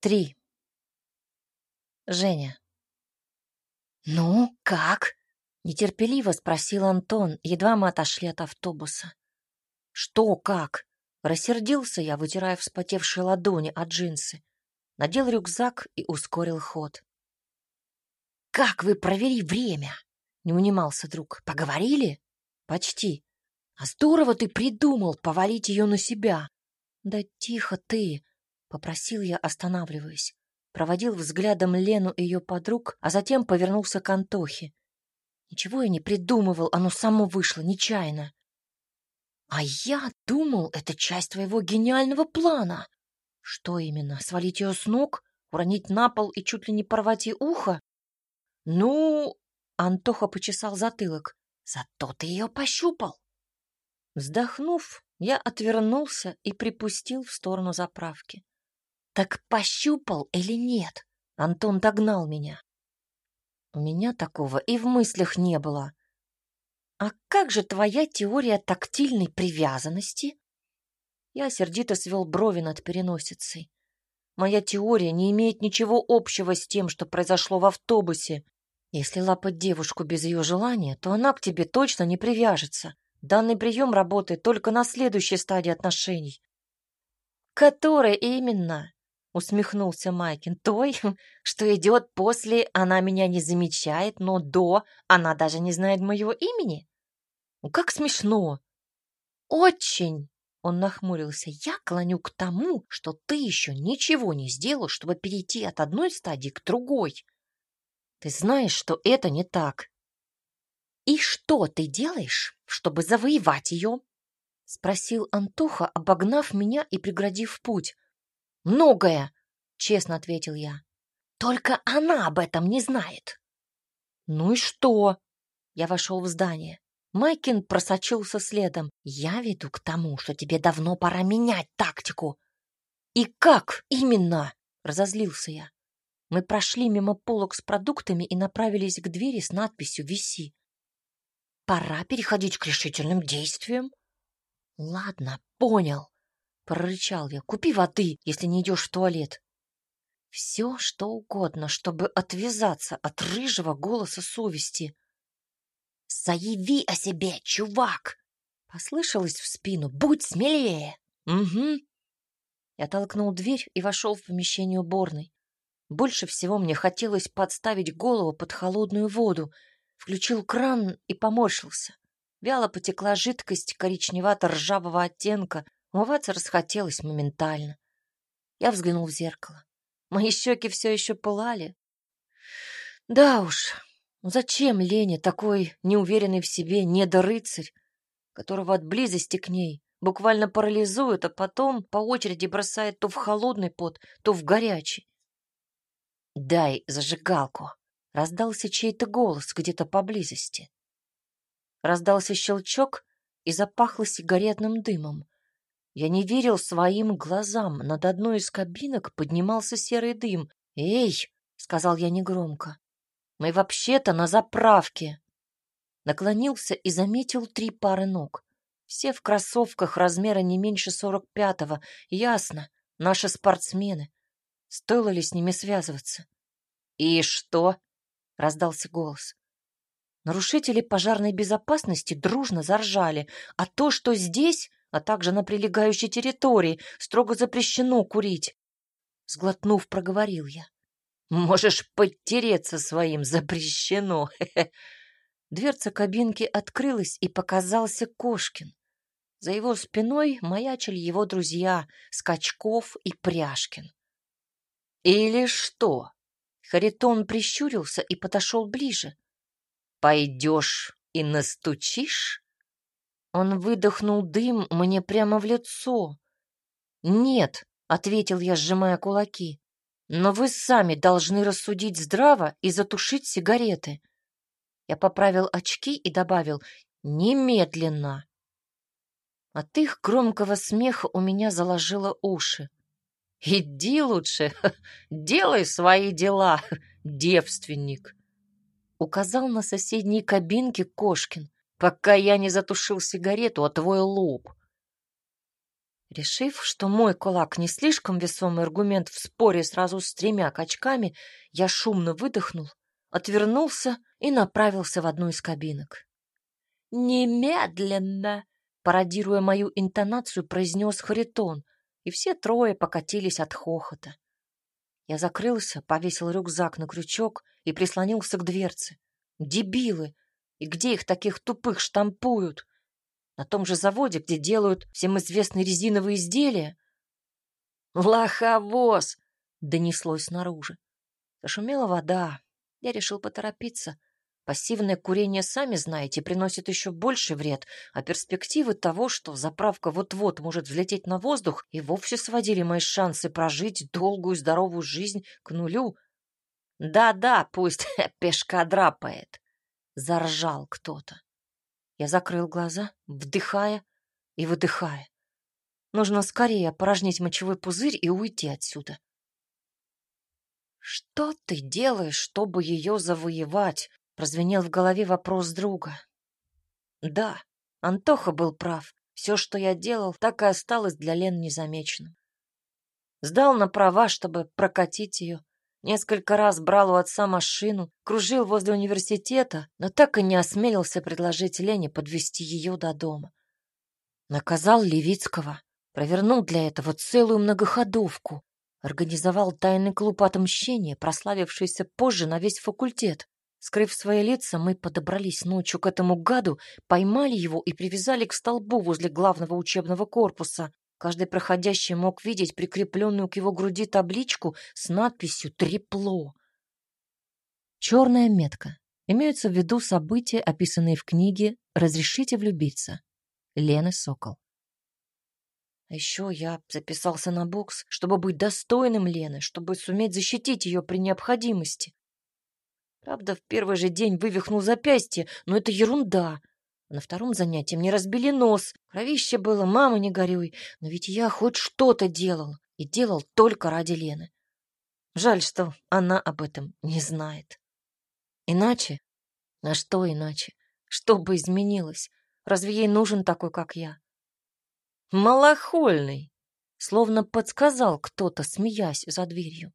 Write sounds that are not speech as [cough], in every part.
Три. Женя. «Ну, как?» — нетерпеливо спросил Антон, едва мы отошли от автобуса. «Что как?» — рассердился я, вытирая вспотевшие ладони от джинсы. Надел рюкзак и ускорил ход. «Как вы провели время?» — не унимался друг. «Поговорили?» «Почти. А здорово ты придумал повалить ее на себя». «Да тихо ты!» — попросил я, останавливаясь проводил взглядом Лену и ее подруг, а затем повернулся к Антохе. Ничего я не придумывал, оно само вышло, нечаянно. А я думал, это часть твоего гениального плана. Что именно, свалить ее с ног, уронить на пол и чуть ли не порвать ей ухо? Ну, Антоха почесал затылок. Зато ты ее пощупал. Вздохнув, я отвернулся и припустил в сторону заправки. Так пощупал или нет? Антон догнал меня. У меня такого и в мыслях не было. А как же твоя теория тактильной привязанности? Я сердито свел брови над переносицей. Моя теория не имеет ничего общего с тем, что произошло в автобусе. Если лапать девушку без ее желания, то она к тебе точно не привяжется. Данный прием работает только на следующей стадии отношений. Которая именно? Усмехнулся Майкин. Той, [laughs] что идет после, она меня не замечает, но до она даже не знает моего имени. Ну, как смешно. Очень. Он нахмурился. Я клоню к тому, что ты еще ничего не сделал, чтобы перейти от одной стадии к другой. Ты знаешь, что это не так. И что ты делаешь, чтобы завоевать ее? Спросил Антоха, обогнав меня и преградив путь. Многое, честно ответил я. Только она об этом не знает. Ну и что? Я вошел в здание. Майкин просочился следом. Я веду к тому, что тебе давно пора менять тактику. И как именно? Разозлился я. Мы прошли мимо полок с продуктами и направились к двери с надписью «Виси». Пора переходить к решительным действиям. Ладно, понял прорычал я. Купи воды, если не идешь в туалет. Все, что угодно, чтобы отвязаться от рыжего голоса совести. «Заяви о себе, чувак!» Послышалось в спину. «Будь смелее!» «Угу». Я толкнул дверь и вошел в помещение уборной. Больше всего мне хотелось подставить голову под холодную воду. Включил кран и поморщился. Вяло потекла жидкость коричневато-ржавого оттенка, Умываться расхотелось моментально. Я взглянул в зеркало. Мои щеки все еще пылали. Да уж, зачем Лене такой неуверенный в себе недорыцарь, которого от близости к ней буквально парализует, а потом по очереди бросает то в холодный пот, то в горячий? «Дай зажигалку!» — раздался чей-то голос где-то поблизости. Раздался щелчок и запахло сигаретным дымом. Я не верил своим глазам. Над одной из кабинок поднимался серый дым. «Эй!» — сказал я негромко. «Мы вообще-то на заправке!» Наклонился и заметил три пары ног. Все в кроссовках размера не меньше сорок пятого. Ясно, наши спортсмены. Стоило ли с ними связываться? «И что?» — раздался голос. Нарушители пожарной безопасности дружно заржали, а то, что здесь а также на прилегающей территории. Строго запрещено курить. Сглотнув, проговорил я. Можешь подтереться своим, запрещено. [laughs] Дверца кабинки открылась, и показался Кошкин. За его спиной маячили его друзья Скачков и Пряшкин. «Или что?» Харитон прищурился и подошел ближе. «Пойдешь и настучишь?» Он выдохнул дым мне прямо в лицо. «Нет», — ответил я, сжимая кулаки, «но вы сами должны рассудить здраво и затушить сигареты». Я поправил очки и добавил «немедленно». От их громкого смеха у меня заложило уши. «Иди лучше, [laughs] делай свои дела, [laughs] девственник!» Указал на соседней кабинке Кошкин пока я не затушил сигарету о твой лоб. Решив, что мой кулак не слишком весомый аргумент в споре сразу с тремя качками, я шумно выдохнул, отвернулся и направился в одну из кабинок. «Немедленно!» — пародируя мою интонацию, произнес Харитон, и все трое покатились от хохота. Я закрылся, повесил рюкзак на крючок и прислонился к дверце. Дебилы! И где их таких тупых штампуют? На том же заводе, где делают всем известные резиновые изделия? «Лоховоз!» — донеслось снаружи. Зашумела вода. Я решил поторопиться. Пассивное курение, сами знаете, приносит еще больше вред, а перспективы того, что заправка вот-вот может взлететь на воздух, и вовсе сводили мои шансы прожить долгую здоровую жизнь к нулю. «Да-да, пусть [laughs] пешка драпает», — заржал кто-то. Я закрыл глаза, вдыхая и выдыхая. Нужно скорее опорожнить мочевой пузырь и уйти отсюда. «Что ты делаешь, чтобы ее завоевать?» — прозвенел в голове вопрос друга. «Да, Антоха был прав. Все, что я делал, так и осталось для Лен незамеченным. Сдал на права, чтобы прокатить ее, Несколько раз брал у отца машину, кружил возле университета, но так и не осмелился предложить Лене подвести ее до дома. Наказал Левицкого, провернул для этого целую многоходовку, организовал тайный клуб отмщения, прославившийся позже на весь факультет. Скрыв свои лица, мы подобрались ночью к этому гаду, поймали его и привязали к столбу возле главного учебного корпуса. Каждый проходящий мог видеть прикрепленную к его груди табличку с надписью «Трепло». Черная метка. Имеются в виду события, описанные в книге «Разрешите влюбиться» Лены Сокол. А еще я записался на бокс, чтобы быть достойным Лены, чтобы суметь защитить ее при необходимости. Правда, в первый же день вывихнул запястье, но это ерунда. На втором занятии мне разбили нос. Кровище было, мама, не горюй. Но ведь я хоть что-то делал. И делал только ради Лены. Жаль, что она об этом не знает. Иначе? А что иначе? Что бы изменилось? Разве ей нужен такой, как я? Малохольный! Словно подсказал кто-то, смеясь за дверью.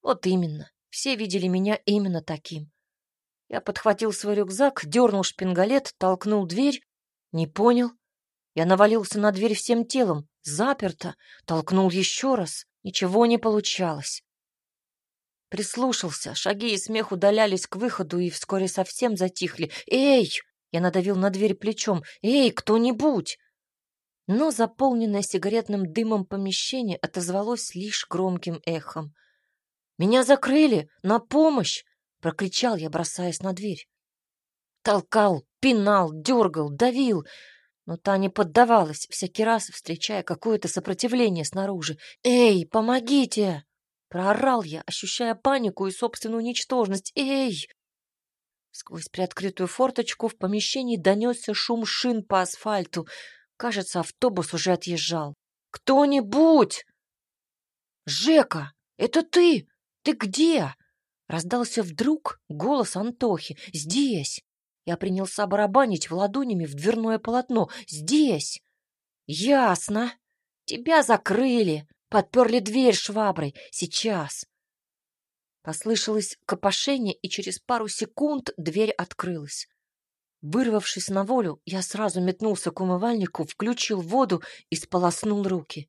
Вот именно. Все видели меня именно таким. Я подхватил свой рюкзак, дернул шпингалет, толкнул дверь. Не понял. Я навалился на дверь всем телом. Заперто. Толкнул еще раз. Ничего не получалось. Прислушался. Шаги и смех удалялись к выходу и вскоре совсем затихли. «Эй!» Я надавил на дверь плечом. «Эй, кто-нибудь!» Но заполненное сигаретным дымом помещение отозвалось лишь громким эхом. «Меня закрыли! На помощь!» Прокричал я, бросаясь на дверь. Толкал, пинал, дергал, давил, но та не поддавалась, всякий раз встречая какое-то сопротивление снаружи. «Эй, помогите!» Проорал я, ощущая панику и собственную ничтожность. «Эй!» Сквозь приоткрытую форточку в помещении донесся шум шин по асфальту. Кажется, автобус уже отъезжал. «Кто-нибудь!» «Жека, это ты? Ты где?» Раздался вдруг голос Антохи. «Здесь!» Я принялся барабанить в ладонями в дверное полотно. «Здесь!» «Ясно! Тебя закрыли! Подперли дверь шваброй! Сейчас!» Послышалось копошение, и через пару секунд дверь открылась. Вырвавшись на волю, я сразу метнулся к умывальнику, включил воду и сполоснул руки.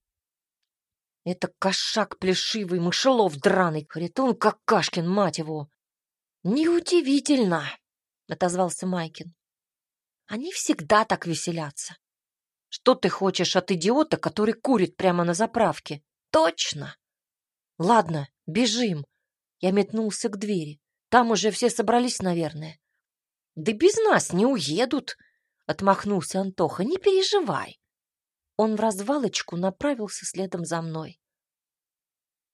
Это кошак плешивый, мышелов драный, Харитон Какашкин, мать его. Неудивительно, отозвался Майкин. Они всегда так веселятся. Что ты хочешь от идиота, который курит прямо на заправке? Точно. Ладно, бежим. Я метнулся к двери. Там уже все собрались, наверное. Да без нас не уедут, отмахнулся Антоха. Не переживай. Он в развалочку направился следом за мной.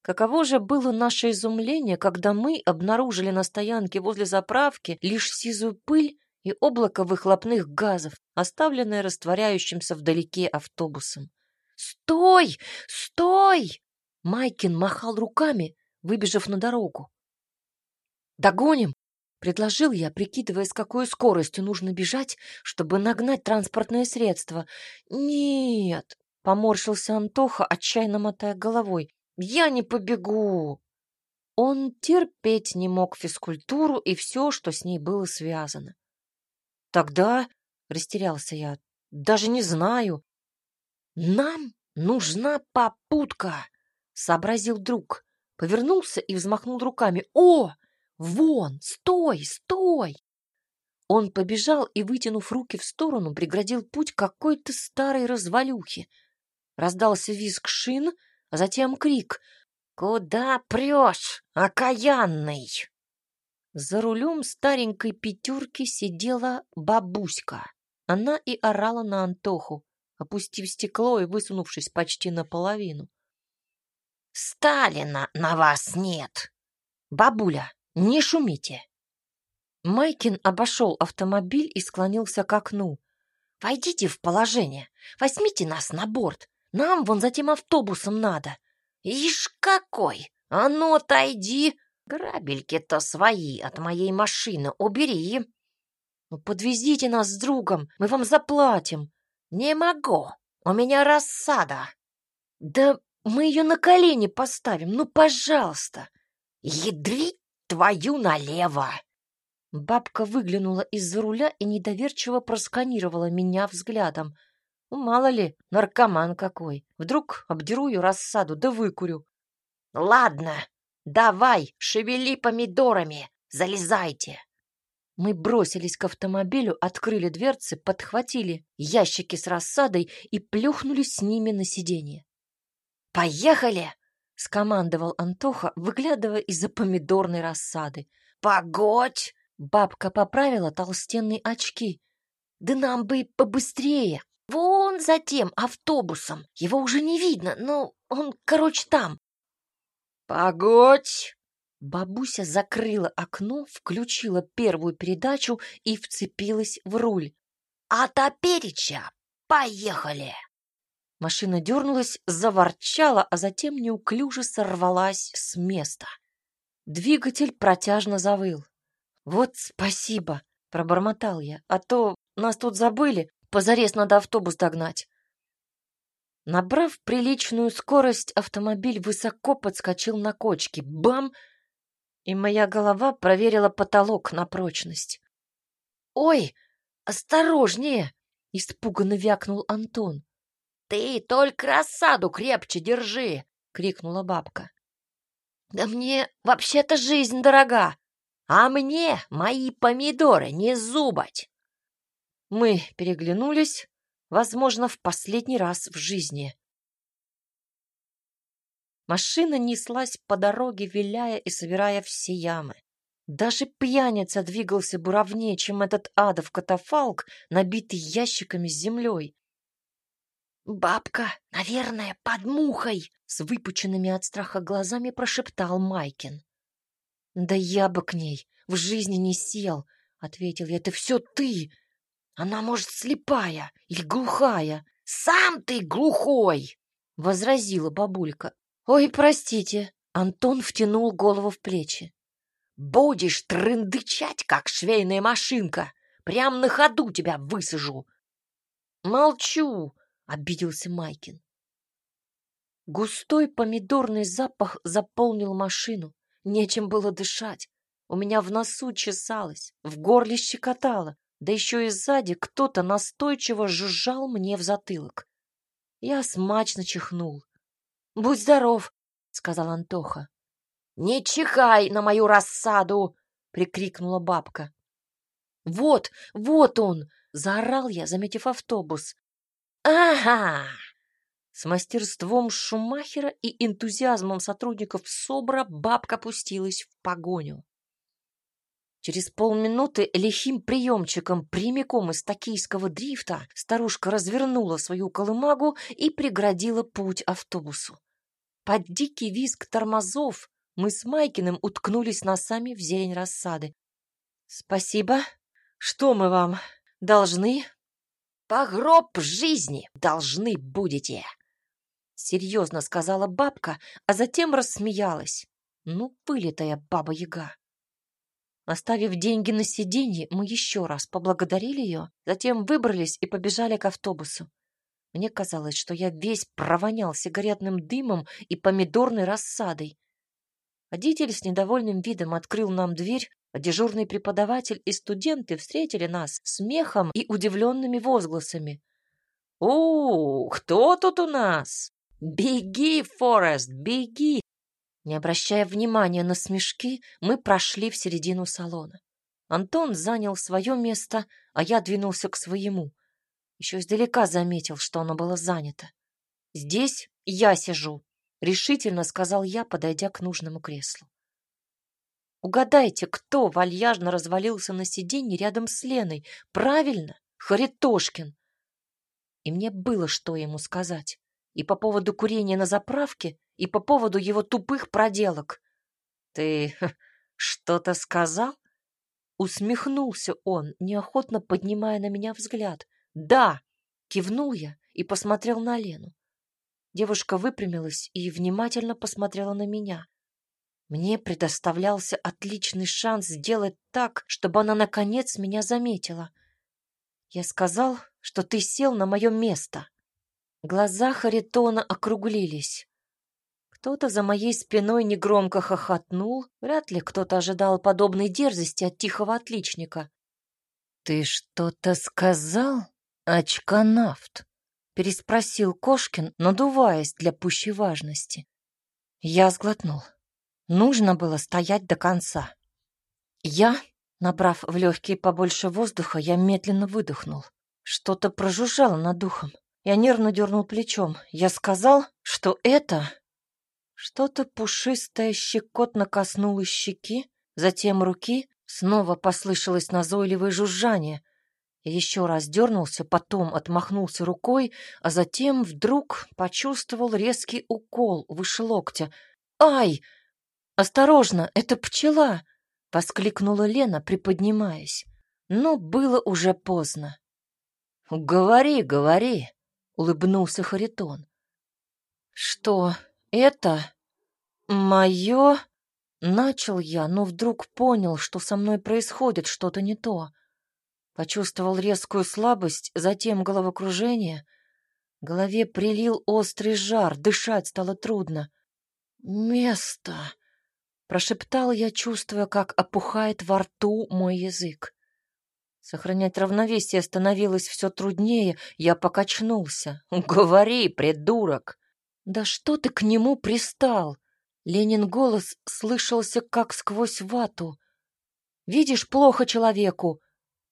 Каково же было наше изумление, когда мы обнаружили на стоянке возле заправки лишь сизую пыль и облако выхлопных газов, оставленное растворяющимся вдалеке автобусом. «Стой! Стой!» Майкин махал руками, выбежав на дорогу. «Догоним!» — предложил я, прикидывая, с какой скоростью нужно бежать, чтобы нагнать транспортное средство. «Нет, Поморщился Антоха, отчаянно мотая головой. «Я не побегу!» Он терпеть не мог физкультуру и все, что с ней было связано. «Тогда...» — растерялся я. «Даже не знаю». «Нам нужна попутка!» — сообразил друг. Повернулся и взмахнул руками. «О! Вон! Стой! Стой!» Он побежал и, вытянув руки в сторону, преградил путь какой-то старой развалюхе. Раздался визг шин, а затем крик «Куда прешь, окаянный?» За рулем старенькой пятерки сидела бабуська. Она и орала на Антоху, опустив стекло и высунувшись почти наполовину. «Сталина на вас нет! Бабуля, не шумите!» Майкин обошел автомобиль и склонился к окну. «Войдите в положение, возьмите нас на борт. Нам вон за тем автобусом надо. Ишь какой! А ну отойди! Грабельки-то свои от моей машины убери. Ну подвезите нас с другом, мы вам заплатим. Не могу, у меня рассада. Да мы ее на колени поставим, ну пожалуйста. Ядри твою налево. Бабка выглянула из-за руля и недоверчиво просканировала меня взглядом — ну, мало ли, наркоман какой. Вдруг обдеру ее рассаду, да выкурю. Ладно, давай, шевели помидорами, залезайте. Мы бросились к автомобилю, открыли дверцы, подхватили ящики с рассадой и плюхнулись с ними на сиденье. «Поехали!» — скомандовал Антоха, выглядывая из-за помидорной рассады. «Погодь!» — бабка поправила толстенные очки. «Да нам бы побыстрее!» Вон за тем автобусом. Его уже не видно, но он, короче, там. Погодь! Бабуся закрыла окно, включила первую передачу и вцепилась в руль. А топереча поехали! Машина дернулась, заворчала, а затем неуклюже сорвалась с места. Двигатель протяжно завыл. «Вот спасибо!» — пробормотал я. «А то нас тут забыли, Позарез надо автобус догнать. Набрав приличную скорость, автомобиль высоко подскочил на кочке. Бам! И моя голова проверила потолок на прочность. «Ой, осторожнее!» — испуганно вякнул Антон. «Ты только рассаду крепче держи!» — крикнула бабка. «Да мне вообще-то жизнь дорога, а мне мои помидоры не зубать!» Мы переглянулись, возможно, в последний раз в жизни. Машина неслась по дороге, виляя и собирая все ямы. Даже пьяница двигался буровнее, чем этот адов катафалк, набитый ящиками с землей. «Бабка, наверное, под мухой!» — с выпученными от страха глазами прошептал Майкин. «Да я бы к ней в жизни не сел!» — ответил я. «Это все ты! Она, может, слепая или глухая. Сам ты глухой, возразила бабулька. Ой, простите. Антон втянул голову в плечи. Будешь трындычать, как швейная машинка. Прям на ходу тебя высажу. Молчу, обиделся Майкин. Густой помидорный запах заполнил машину. Нечем было дышать. У меня в носу чесалось, в горле щекотало. Да еще и сзади кто-то настойчиво жужжал мне в затылок. Я смачно чихнул. «Будь здоров!» — сказал Антоха. «Не чихай на мою рассаду!» — прикрикнула бабка. «Вот, вот он!» — заорал я, заметив автобус. «Ага!» С мастерством Шумахера и энтузиазмом сотрудников СОБРа бабка пустилась в погоню. Через полминуты лихим приемчиком прямиком из токийского дрифта старушка развернула свою колымагу и преградила путь автобусу. Под дикий визг тормозов мы с Майкиным уткнулись носами в зелень рассады. «Спасибо. Что мы вам должны?» «Погроб жизни должны будете!» Серьезно сказала бабка, а затем рассмеялась. Ну, вылитая баба-яга. Оставив деньги на сиденье, мы еще раз поблагодарили ее, затем выбрались и побежали к автобусу. Мне казалось, что я весь провонял сигаретным дымом и помидорной рассадой. Водитель с недовольным видом открыл нам дверь, дежурный преподаватель и студенты встретили нас смехом и удивленными возгласами. «О, кто тут у нас? Беги, Форест, беги!» Не обращая внимания на смешки, мы прошли в середину салона. Антон занял свое место, а я двинулся к своему. Еще издалека заметил, что оно было занято. «Здесь я сижу», — решительно сказал я, подойдя к нужному креслу. Угадайте, кто вальяжно развалился на сиденье рядом с Леной? Правильно, Харитошкин. И мне было что ему сказать. И по поводу курения на заправке, и по поводу его тупых проделок. «Ты что-то сказал?» Усмехнулся он, неохотно поднимая на меня взгляд. «Да!» — кивнул я и посмотрел на Лену. Девушка выпрямилась и внимательно посмотрела на меня. Мне предоставлялся отличный шанс сделать так, чтобы она наконец меня заметила. Я сказал, что ты сел на мое место. Глаза Харитона округлились. Кто-то за моей спиной негромко хохотнул. Вряд ли кто-то ожидал подобной дерзости от тихого отличника. «Ты что-то сказал, очканавт?» — переспросил Кошкин, надуваясь для пущей важности. Я сглотнул. Нужно было стоять до конца. Я, набрав в легкие побольше воздуха, я медленно выдохнул. Что-то прожужжало над духом. Я нервно дернул плечом. Я сказал, что это... Что-то пушистое щекотно коснулось щеки, затем руки, снова послышалось назойливое жужжание. Я еще раз дернулся, потом отмахнулся рукой, а затем вдруг почувствовал резкий укол выше локтя. «Ай!» «Осторожно, это пчела!» — воскликнула Лена, приподнимаясь. Но было уже поздно. «Говори, говори!» — улыбнулся Харитон. «Что это? Мое?» Начал я, но вдруг понял, что со мной происходит что-то не то. Почувствовал резкую слабость, затем головокружение. Голове прилил острый жар, дышать стало трудно. «Место!» Прошептал я, чувствуя, как опухает во рту мой язык. Сохранять равновесие становилось все труднее. Я покачнулся. [laughs] «Говори, придурок!» «Да что ты к нему пристал?» Ленин голос слышался как сквозь вату. «Видишь плохо человеку?»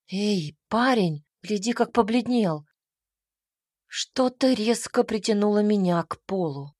«Эй, парень, гляди, как побледнел!» Что-то резко притянуло меня к полу.